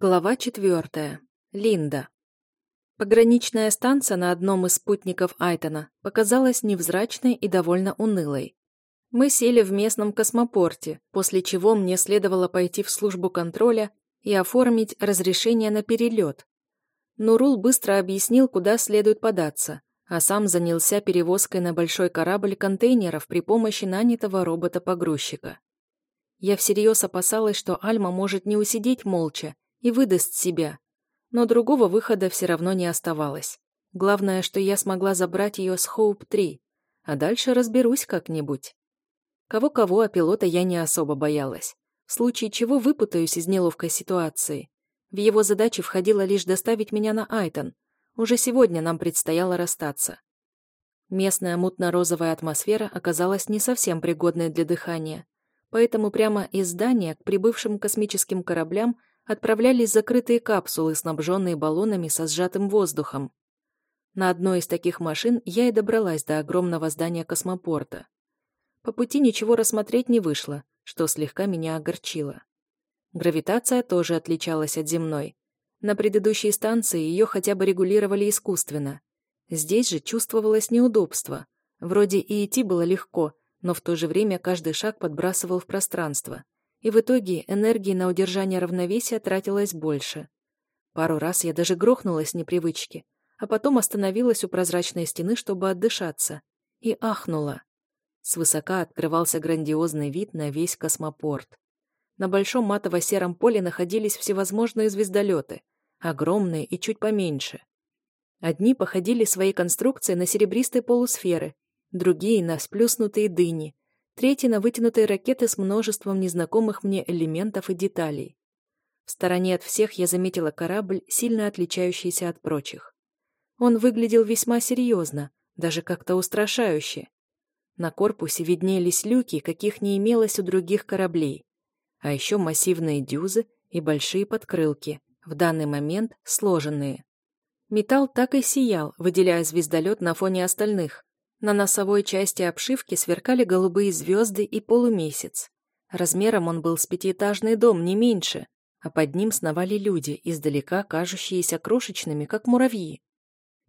Глава четвертая. Линда. Пограничная станция на одном из спутников Айтона показалась невзрачной и довольно унылой. Мы сели в местном космопорте, после чего мне следовало пойти в службу контроля и оформить разрешение на перелет. Нурул быстро объяснил, куда следует податься, а сам занялся перевозкой на большой корабль контейнеров при помощи нанятого робота-погрузчика. Я всерьез опасалась, что Альма может не усидеть молча и выдаст себя. Но другого выхода все равно не оставалось. Главное, что я смогла забрать ее с Хоуп-3, а дальше разберусь как-нибудь. Кого-кого, а пилота я не особо боялась. В случае чего выпутаюсь из неловкой ситуации. В его задачи входило лишь доставить меня на Айтон. Уже сегодня нам предстояло расстаться. Местная мутно-розовая атмосфера оказалась не совсем пригодной для дыхания, поэтому прямо из здания к прибывшим космическим кораблям отправлялись закрытые капсулы, снабженные баллонами со сжатым воздухом. На одной из таких машин я и добралась до огромного здания космопорта. По пути ничего рассмотреть не вышло, что слегка меня огорчило. Гравитация тоже отличалась от земной. На предыдущей станции ее хотя бы регулировали искусственно. Здесь же чувствовалось неудобство. Вроде и идти было легко, но в то же время каждый шаг подбрасывал в пространство и в итоге энергии на удержание равновесия тратилось больше. Пару раз я даже грохнулась с непривычки, а потом остановилась у прозрачной стены, чтобы отдышаться, и ахнула. Свысока открывался грандиозный вид на весь космопорт. На большом матово-сером поле находились всевозможные звездолеты, огромные и чуть поменьше. Одни походили своей конструкцией на серебристые полусферы, другие — на сплюснутые дыни, третий на вытянутой ракеты с множеством незнакомых мне элементов и деталей. В стороне от всех я заметила корабль, сильно отличающийся от прочих. Он выглядел весьма серьезно, даже как-то устрашающе. На корпусе виднелись люки, каких не имелось у других кораблей, а еще массивные дюзы и большие подкрылки, в данный момент сложенные. Металл так и сиял, выделяя звездолет на фоне остальных, на носовой части обшивки сверкали голубые звезды и полумесяц. Размером он был с пятиэтажный дом, не меньше, а под ним сновали люди, издалека кажущиеся крошечными, как муравьи.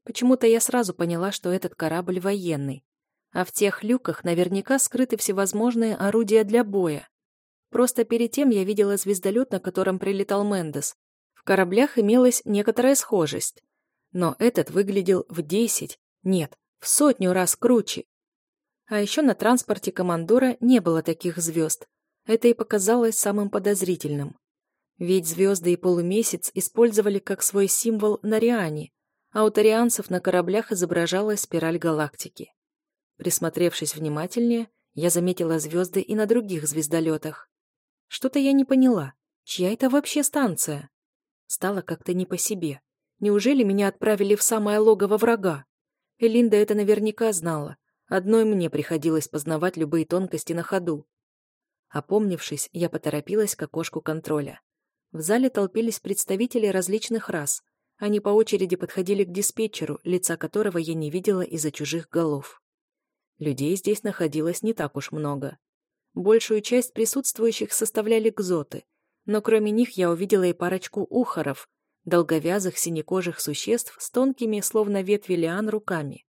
Почему-то я сразу поняла, что этот корабль военный. А в тех люках наверняка скрыты всевозможные орудия для боя. Просто перед тем я видела звездолет, на котором прилетал Мендес. В кораблях имелась некоторая схожесть. Но этот выглядел в десять, нет, в сотню раз круче. А еще на транспорте командора не было таких звезд. Это и показалось самым подозрительным. Ведь звезды и полумесяц использовали как свой символ на Риане, а у тарианцев на кораблях изображалась спираль галактики. Присмотревшись внимательнее, я заметила звезды и на других звездолетах. Что-то я не поняла. Чья это вообще станция? Стало как-то не по себе. Неужели меня отправили в самое логово врага? Элинда это наверняка знала. Одной мне приходилось познавать любые тонкости на ходу. Опомнившись, я поторопилась к окошку контроля. В зале толпились представители различных рас. Они по очереди подходили к диспетчеру, лица которого я не видела из-за чужих голов. Людей здесь находилось не так уж много. Большую часть присутствующих составляли кзоты, но кроме них я увидела и парочку ухаров, долговязых синекожих существ с тонкими, словно ветви лиан, руками.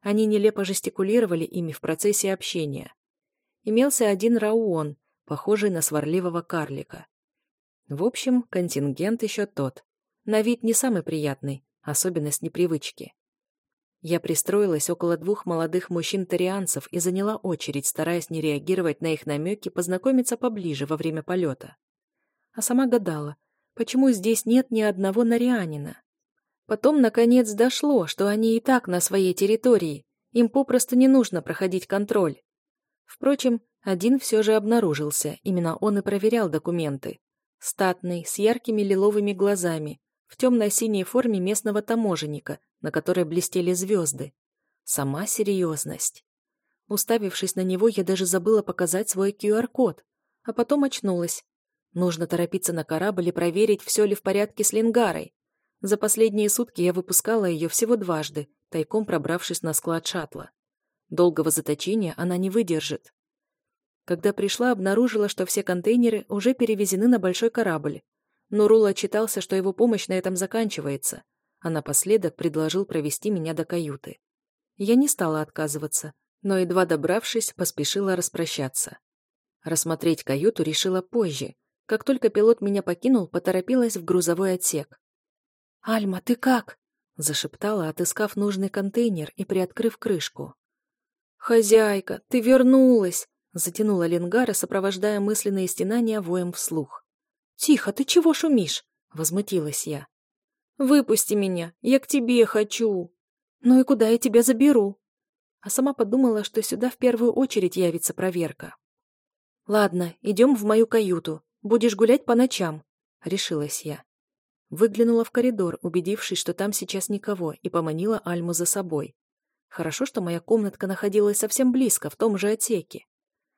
Они нелепо жестикулировали ими в процессе общения. Имелся один рауон, похожий на сварливого карлика. В общем, контингент еще тот. На вид не самый приятный, особенно с непривычки. Я пристроилась около двух молодых мужчин-тарианцев и заняла очередь, стараясь не реагировать на их намеки познакомиться поближе во время полета. А сама гадала, почему здесь нет ни одного нарианина. Потом, наконец, дошло, что они и так на своей территории, им попросту не нужно проходить контроль. Впрочем, один все же обнаружился, именно он и проверял документы. Статный, с яркими лиловыми глазами, в темно-синей форме местного таможенника, на которой блестели звезды. Сама серьезность. Уставившись на него, я даже забыла показать свой QR-код, а потом очнулась, Нужно торопиться на корабль и проверить, все ли в порядке с Лингарой. За последние сутки я выпускала ее всего дважды, тайком пробравшись на склад шаттла. Долгого заточения она не выдержит. Когда пришла, обнаружила, что все контейнеры уже перевезены на большой корабль. Нурул отчитался, что его помощь на этом заканчивается, а напоследок предложил провести меня до каюты. Я не стала отказываться, но, едва добравшись, поспешила распрощаться. Рассмотреть каюту решила позже. Как только пилот меня покинул, поторопилась в грузовой отсек. «Альма, ты как?» – зашептала, отыскав нужный контейнер и приоткрыв крышку. «Хозяйка, ты вернулась!» – затянула Ленгара, сопровождая мысленные стенания воем вслух. «Тихо, ты чего шумишь?» – возмутилась я. «Выпусти меня, я к тебе хочу!» «Ну и куда я тебя заберу?» А сама подумала, что сюда в первую очередь явится проверка. «Ладно, идем в мою каюту. Будешь гулять по ночам», — решилась я. Выглянула в коридор, убедившись, что там сейчас никого, и поманила Альму за собой. Хорошо, что моя комнатка находилась совсем близко, в том же отсеке.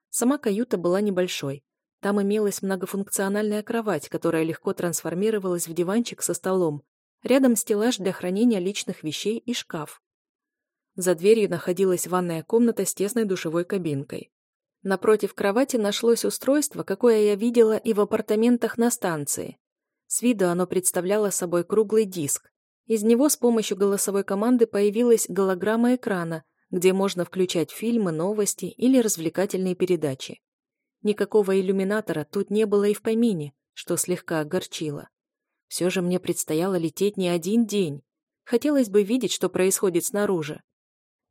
Сама каюта была небольшой. Там имелась многофункциональная кровать, которая легко трансформировалась в диванчик со столом, Рядом стеллаж для хранения личных вещей и шкаф. За дверью находилась ванная комната с тесной душевой кабинкой. Напротив кровати нашлось устройство, какое я видела и в апартаментах на станции. С виду оно представляло собой круглый диск. Из него с помощью голосовой команды появилась голограмма экрана, где можно включать фильмы, новости или развлекательные передачи. Никакого иллюминатора тут не было и в помине, что слегка огорчило. Все же мне предстояло лететь не один день. Хотелось бы видеть, что происходит снаружи.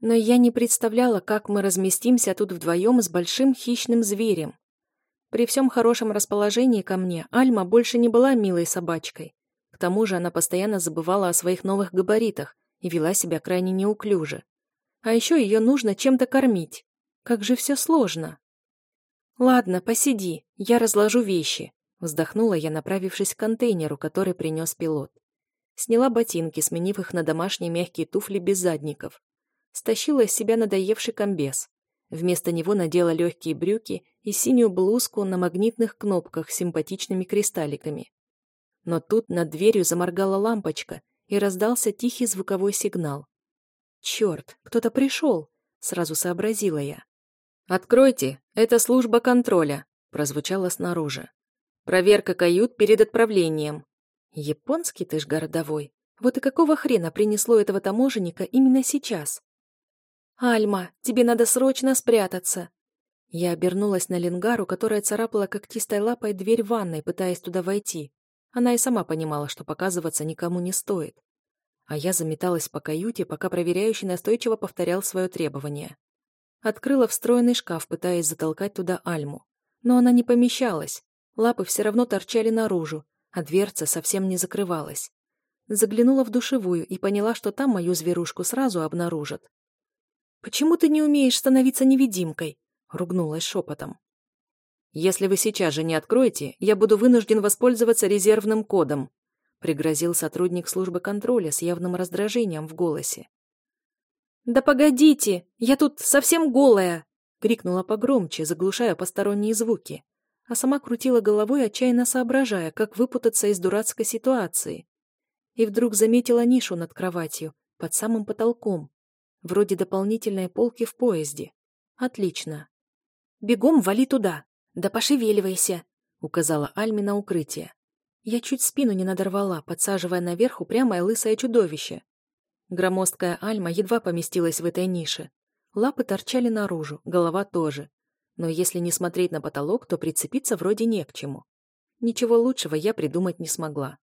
Но я не представляла, как мы разместимся тут вдвоем с большим хищным зверем. При всем хорошем расположении ко мне Альма больше не была милой собачкой. К тому же она постоянно забывала о своих новых габаритах и вела себя крайне неуклюже. А еще ее нужно чем-то кормить. Как же все сложно. Ладно, посиди, я разложу вещи. Вздохнула я, направившись к контейнеру, который принес пилот. Сняла ботинки, сменив их на домашние мягкие туфли без задников. Стащила из себя надоевший комбез. Вместо него надела легкие брюки и синюю блузку на магнитных кнопках с симпатичными кристалликами. Но тут над дверью заморгала лампочка, и раздался тихий звуковой сигнал. «Черт, кто-то пришел!» — сразу сообразила я. «Откройте, это служба контроля», — прозвучало снаружи. Проверка кают перед отправлением. Японский ты ж городовой. Вот и какого хрена принесло этого таможенника именно сейчас? «Альма, тебе надо срочно спрятаться!» Я обернулась на Ленгару, которая царапала когтистой лапой дверь ванной, пытаясь туда войти. Она и сама понимала, что показываться никому не стоит. А я заметалась по каюте, пока проверяющий настойчиво повторял свое требование. Открыла встроенный шкаф, пытаясь затолкать туда Альму. Но она не помещалась. Лапы все равно торчали наружу, а дверца совсем не закрывалась. Заглянула в душевую и поняла, что там мою зверушку сразу обнаружат. «Почему ты не умеешь становиться невидимкой?» — ругнулась шепотом. «Если вы сейчас же не откроете, я буду вынужден воспользоваться резервным кодом», — пригрозил сотрудник службы контроля с явным раздражением в голосе. «Да погодите, я тут совсем голая!» — крикнула погромче, заглушая посторонние звуки а сама крутила головой, отчаянно соображая, как выпутаться из дурацкой ситуации. И вдруг заметила нишу над кроватью, под самым потолком, вроде дополнительной полки в поезде. Отлично. «Бегом вали туда! Да пошевеливайся!» — указала Альми на укрытие. Я чуть спину не надорвала, подсаживая наверх упрямое лысое чудовище. Громоздкая Альма едва поместилась в этой нише. Лапы торчали наружу, голова тоже но если не смотреть на потолок, то прицепиться вроде не к чему. Ничего лучшего я придумать не смогла.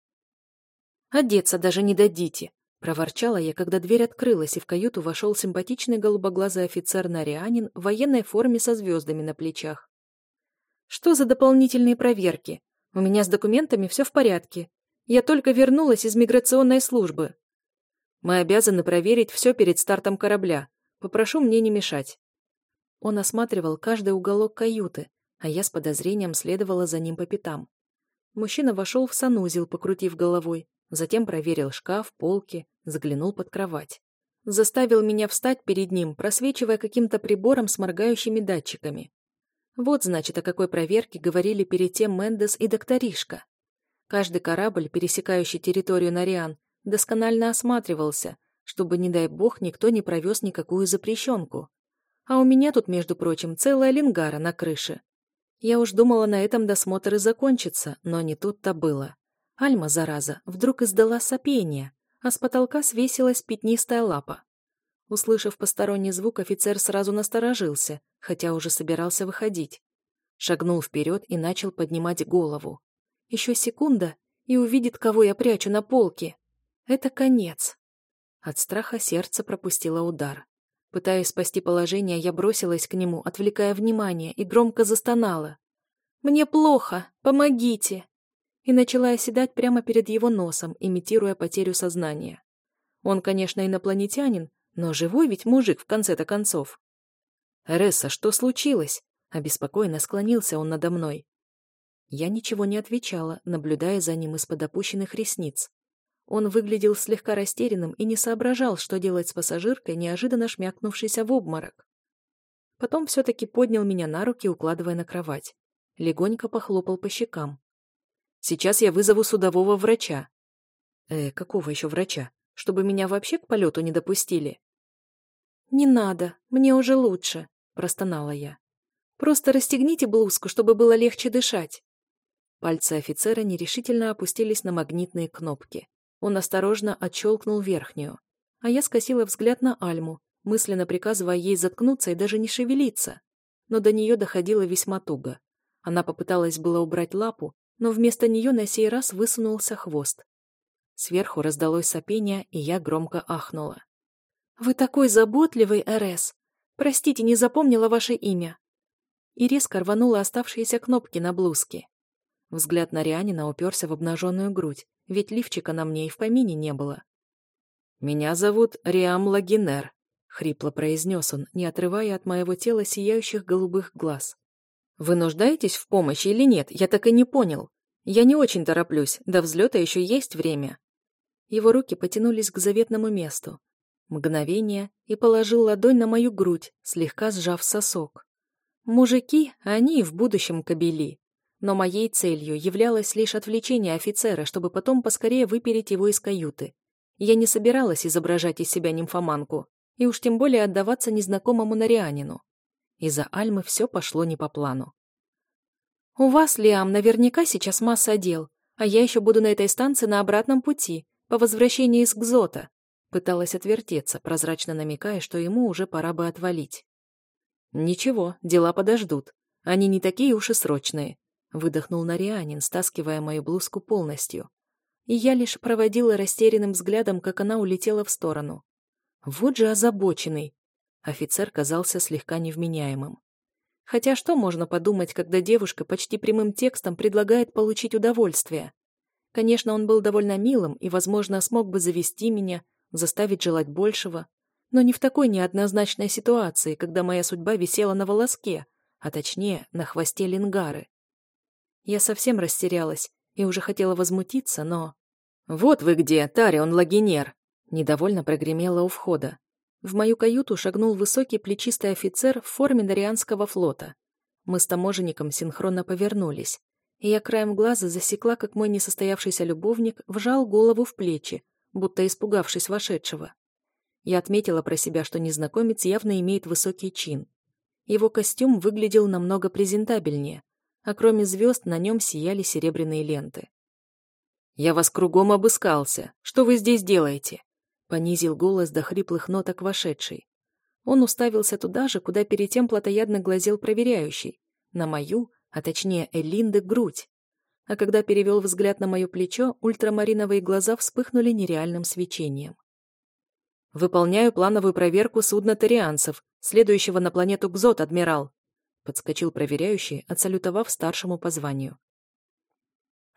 «Одеться даже не дадите!» – проворчала я, когда дверь открылась, и в каюту вошел симпатичный голубоглазый офицер-нарианин в военной форме со звездами на плечах. «Что за дополнительные проверки? У меня с документами все в порядке. Я только вернулась из миграционной службы. Мы обязаны проверить все перед стартом корабля. Попрошу мне не мешать». Он осматривал каждый уголок каюты, а я с подозрением следовала за ним по пятам. Мужчина вошел в санузел, покрутив головой, затем проверил шкаф, полки, заглянул под кровать. Заставил меня встать перед ним, просвечивая каким-то прибором с моргающими датчиками. Вот, значит, о какой проверке говорили перед тем Мендес и докторишка. Каждый корабль, пересекающий территорию Нариан, досконально осматривался, чтобы, не дай бог, никто не провез никакую запрещенку. А у меня тут, между прочим, целая лингара на крыше. Я уж думала, на этом досмотр и закончится, но не тут-то было. Альма, зараза, вдруг издала сопение, а с потолка свесилась пятнистая лапа. Услышав посторонний звук, офицер сразу насторожился, хотя уже собирался выходить. Шагнул вперед и начал поднимать голову. Еще секунда, и увидит, кого я прячу на полке. Это конец. От страха сердце пропустило удар. Пытаясь спасти положение, я бросилась к нему, отвлекая внимание, и громко застонала. «Мне плохо! Помогите!» И начала оседать прямо перед его носом, имитируя потерю сознания. Он, конечно, инопланетянин, но живой ведь мужик в конце-то концов. «Ресса, что случилось?» Обеспокоенно склонился он надо мной. Я ничего не отвечала, наблюдая за ним из-под опущенных ресниц. Он выглядел слегка растерянным и не соображал, что делать с пассажиркой, неожиданно шмякнувшейся в обморок. Потом все-таки поднял меня на руки, укладывая на кровать. Легонько похлопал по щекам. «Сейчас я вызову судового врача». «Э, какого еще врача? Чтобы меня вообще к полету не допустили?» «Не надо, мне уже лучше», — простонала я. «Просто расстегните блузку, чтобы было легче дышать». Пальцы офицера нерешительно опустились на магнитные кнопки. Он осторожно отщелкнул верхнюю. А я скосила взгляд на Альму, мысленно приказывая ей заткнуться и даже не шевелиться. Но до нее доходило весьма туго. Она попыталась было убрать лапу, но вместо нее на сей раз высунулся хвост. Сверху раздалось сопение, и я громко ахнула. «Вы такой заботливый, РС! Простите, не запомнила ваше имя!» И резко рванула оставшиеся кнопки на блузке. Взгляд на Рианина уперся в обнаженную грудь, ведь лифчика на мне и в помине не было. «Меня зовут Риам Лагинер», — хрипло произнес он, не отрывая от моего тела сияющих голубых глаз. «Вы нуждаетесь в помощи или нет? Я так и не понял. Я не очень тороплюсь, до взлета еще есть время». Его руки потянулись к заветному месту. Мгновение, и положил ладонь на мою грудь, слегка сжав сосок. Мужики, они и в будущем кобели но моей целью являлось лишь отвлечение офицера, чтобы потом поскорее выпереть его из каюты. Я не собиралась изображать из себя нимфоманку, и уж тем более отдаваться незнакомому нарианину. Из-за Альмы все пошло не по плану. «У вас, Лиам, наверняка сейчас масса дел, а я еще буду на этой станции на обратном пути, по возвращении из Гзота», пыталась отвертеться, прозрачно намекая, что ему уже пора бы отвалить. «Ничего, дела подождут. Они не такие уж и срочные. Выдохнул Нарианин, стаскивая мою блузку полностью. И я лишь проводила растерянным взглядом, как она улетела в сторону. Вот же озабоченный. Офицер казался слегка невменяемым. Хотя что можно подумать, когда девушка почти прямым текстом предлагает получить удовольствие? Конечно, он был довольно милым и, возможно, смог бы завести меня, заставить желать большего, но не в такой неоднозначной ситуации, когда моя судьба висела на волоске, а точнее, на хвосте лингары. Я совсем растерялась и уже хотела возмутиться, но... «Вот вы где, Тарион Лагинер!» Недовольно прогремело у входа. В мою каюту шагнул высокий плечистый офицер в форме Дарианского флота. Мы с таможенником синхронно повернулись, и я краем глаза засекла, как мой несостоявшийся любовник вжал голову в плечи, будто испугавшись вошедшего. Я отметила про себя, что незнакомец явно имеет высокий чин. Его костюм выглядел намного презентабельнее, а кроме звезд на нем сияли серебряные ленты. «Я вас кругом обыскался. Что вы здесь делаете?» Понизил голос до хриплых ноток вошедший. Он уставился туда же, куда перед тем плотоядно глазел проверяющий. На мою, а точнее Элинды, грудь. А когда перевел взгляд на мое плечо, ультрамариновые глаза вспыхнули нереальным свечением. «Выполняю плановую проверку судна тарианцев, следующего на планету Гзот, адмирал», подскочил проверяющий, отсалютовав старшему по званию.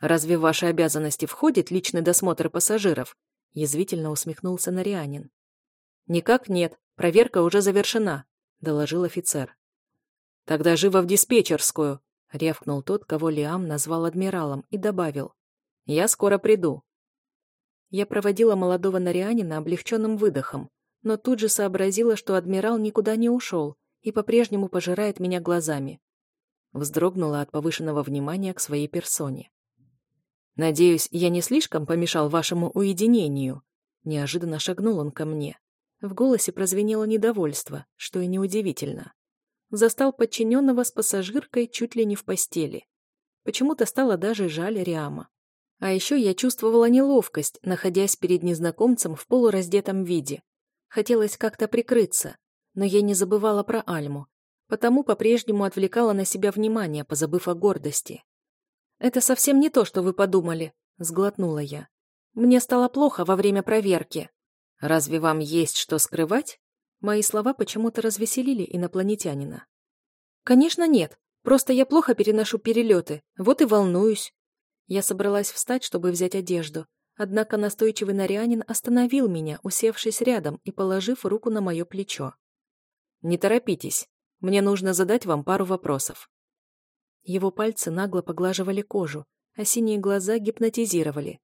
«Разве в ваши обязанности входит личный досмотр пассажиров?» Язвительно усмехнулся Нарианин. «Никак нет, проверка уже завершена», — доложил офицер. «Тогда живо в диспетчерскую», — рявкнул тот, кого Лиам назвал адмиралом, и добавил. «Я скоро приду». Я проводила молодого Нарианина облегченным выдохом, но тут же сообразила, что адмирал никуда не ушел, и по-прежнему пожирает меня глазами. Вздрогнула от повышенного внимания к своей персоне. «Надеюсь, я не слишком помешал вашему уединению?» Неожиданно шагнул он ко мне. В голосе прозвенело недовольство, что и неудивительно. Застал подчиненного с пассажиркой чуть ли не в постели. Почему-то стало даже жаль Риама. А еще я чувствовала неловкость, находясь перед незнакомцем в полураздетом виде. Хотелось как-то прикрыться, но я не забывала про Альму, потому по-прежнему отвлекала на себя внимание, позабыв о гордости. «Это совсем не то, что вы подумали», — сглотнула я. «Мне стало плохо во время проверки. Разве вам есть что скрывать?» Мои слова почему-то развеселили инопланетянина. «Конечно нет, просто я плохо переношу перелеты, вот и волнуюсь». Я собралась встать, чтобы взять одежду, однако настойчивый Нарианин остановил меня, усевшись рядом и положив руку на мое плечо. «Не торопитесь, мне нужно задать вам пару вопросов». Его пальцы нагло поглаживали кожу, а синие глаза гипнотизировали.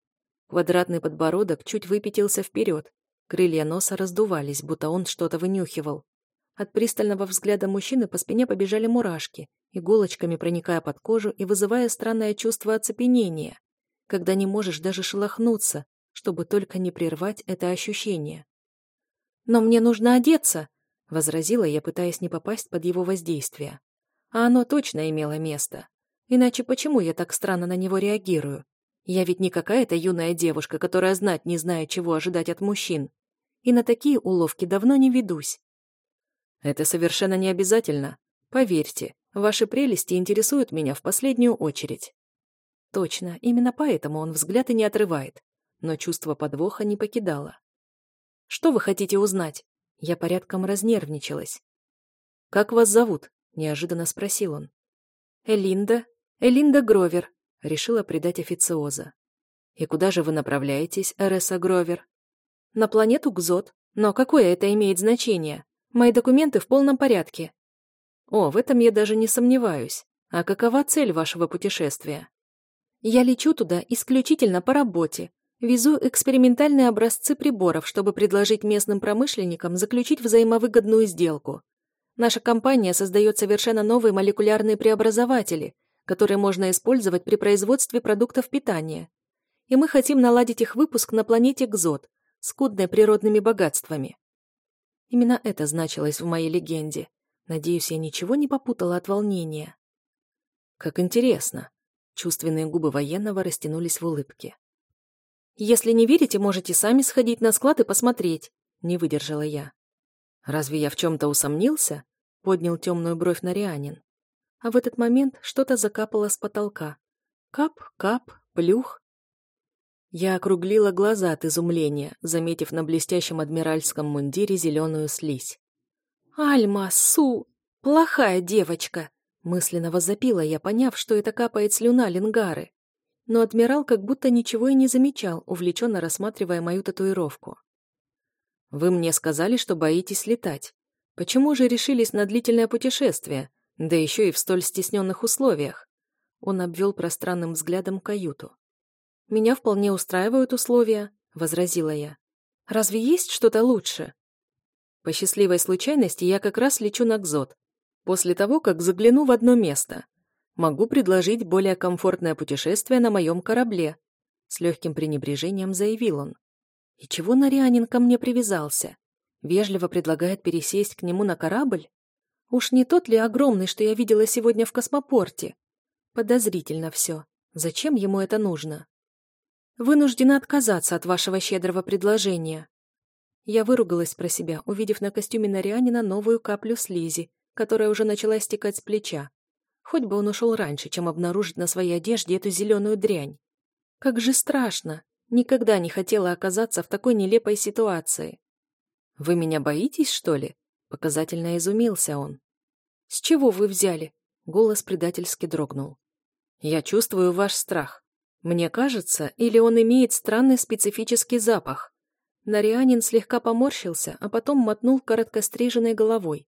Квадратный подбородок чуть выпятился вперед, крылья носа раздувались, будто он что-то вынюхивал. От пристального взгляда мужчины по спине побежали мурашки, иголочками проникая под кожу и вызывая странное чувство оцепенения, когда не можешь даже шелохнуться, чтобы только не прервать это ощущение. «Но мне нужно одеться», — возразила я, пытаясь не попасть под его воздействие. А оно точно имело место. Иначе почему я так странно на него реагирую? Я ведь не какая-то юная девушка, которая знать не знает, чего ожидать от мужчин. И на такие уловки давно не ведусь. Это совершенно не обязательно. Поверьте, ваши прелести интересуют меня в последнюю очередь. Точно, именно поэтому он взгляд и не отрывает. Но чувство подвоха не покидало. Что вы хотите узнать? Я порядком разнервничалась. Как вас зовут? Неожиданно спросил он. «Элинда? Элинда Гровер», — решила предать официоза. «И куда же вы направляетесь, Эреса Гровер?» «На планету Гзот. Но какое это имеет значение? Мои документы в полном порядке». «О, в этом я даже не сомневаюсь. А какова цель вашего путешествия?» «Я лечу туда исключительно по работе. Везу экспериментальные образцы приборов, чтобы предложить местным промышленникам заключить взаимовыгодную сделку. Наша компания создает совершенно новые молекулярные преобразователи, которые можно использовать при производстве продуктов питания. И мы хотим наладить их выпуск на планете Гзот, скудной природными богатствами. Именно это значилось в моей легенде. Надеюсь, я ничего не попутала от волнения. Как интересно. Чувственные губы военного растянулись в улыбке. «Если не верите, можете сами сходить на склад и посмотреть», — не выдержала я. «Разве я в чем-то усомнился?» — поднял темную бровь Нарианин. А в этот момент что-то закапало с потолка. Кап, кап, плюх. Я округлила глаза от изумления, заметив на блестящем адмиральском мундире зеленую слизь. «Альма, Су! Плохая девочка!» Мысленно возопила я, поняв, что это капает слюна Лингары. Но адмирал как будто ничего и не замечал, увлеченно рассматривая мою татуировку. Вы мне сказали, что боитесь летать. Почему же решились на длительное путешествие, да еще и в столь стесненных условиях? Он обвел пространным взглядом каюту. «Меня вполне устраивают условия», — возразила я. «Разве есть что-то лучше?» По счастливой случайности я как раз лечу на Кзот. После того, как загляну в одно место. Могу предложить более комфортное путешествие на моем корабле. С легким пренебрежением заявил он. И чего Нарианин ко мне привязался? Вежливо предлагает пересесть к нему на корабль? Уж не тот ли огромный, что я видела сегодня в космопорте? Подозрительно все. Зачем ему это нужно? Вынуждена отказаться от вашего щедрого предложения. Я выругалась про себя, увидев на костюме Нарианина новую каплю слизи, которая уже начала стекать с плеча. Хоть бы он ушел раньше, чем обнаружить на своей одежде эту зеленую дрянь. Как же страшно! Никогда не хотела оказаться в такой нелепой ситуации. «Вы меня боитесь, что ли?» Показательно изумился он. «С чего вы взяли?» Голос предательски дрогнул. «Я чувствую ваш страх. Мне кажется, или он имеет странный специфический запах?» Нарианин слегка поморщился, а потом мотнул короткостриженной головой.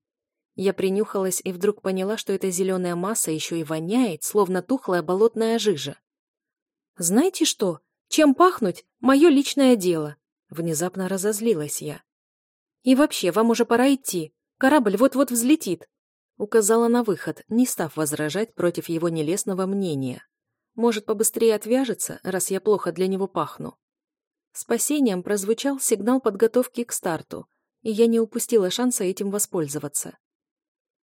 Я принюхалась и вдруг поняла, что эта зеленая масса еще и воняет, словно тухлая болотная жижа. «Знаете что? Чем пахнуть — мое личное дело. Внезапно разозлилась я. И вообще, вам уже пора идти. Корабль вот-вот взлетит. Указала на выход, не став возражать против его нелестного мнения. Может, побыстрее отвяжется, раз я плохо для него пахну. Спасением прозвучал сигнал подготовки к старту, и я не упустила шанса этим воспользоваться.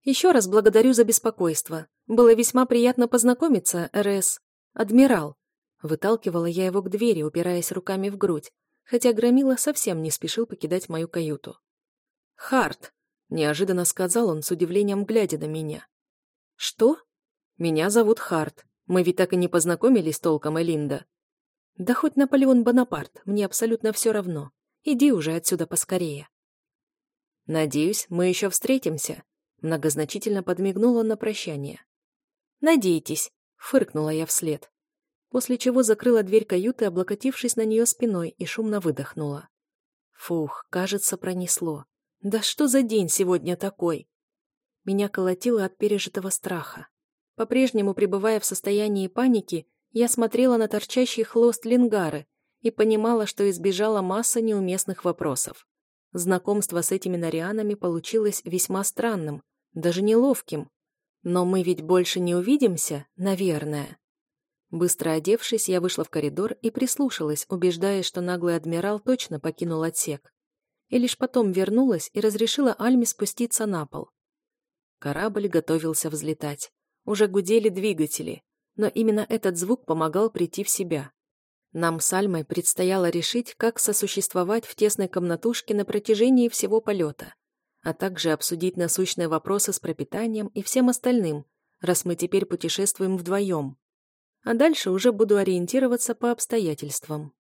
Еще раз благодарю за беспокойство. Было весьма приятно познакомиться, РС. Адмирал. Выталкивала я его к двери, упираясь руками в грудь, хотя Громила совсем не спешил покидать мою каюту. «Харт!» — неожиданно сказал он с удивлением, глядя на меня. «Что?» «Меня зовут Харт. Мы ведь так и не познакомились толком, Элинда». «Да хоть Наполеон Бонапарт, мне абсолютно все равно. Иди уже отсюда поскорее». «Надеюсь, мы еще встретимся», — многозначительно подмигнула на прощание. «Надейтесь», — фыркнула я вслед, после чего закрыла дверь каюты, облокотившись на нее спиной, и шумно выдохнула. Фух, кажется, пронесло. Да что за день сегодня такой? Меня колотило от пережитого страха. По-прежнему пребывая в состоянии паники, я смотрела на торчащий хлост лингары и понимала, что избежала масса неуместных вопросов. Знакомство с этими нарианами получилось весьма странным, даже неловким. Но мы ведь больше не увидимся, наверное. Быстро одевшись, я вышла в коридор и прислушалась, убеждаясь, что наглый адмирал точно покинул отсек. И лишь потом вернулась и разрешила Альме спуститься на пол. Корабль готовился взлетать. Уже гудели двигатели, но именно этот звук помогал прийти в себя. Нам с Альмой предстояло решить, как сосуществовать в тесной комнатушке на протяжении всего полета, а также обсудить насущные вопросы с пропитанием и всем остальным, раз мы теперь путешествуем вдвоем. А дальше уже буду ориентироваться по обстоятельствам.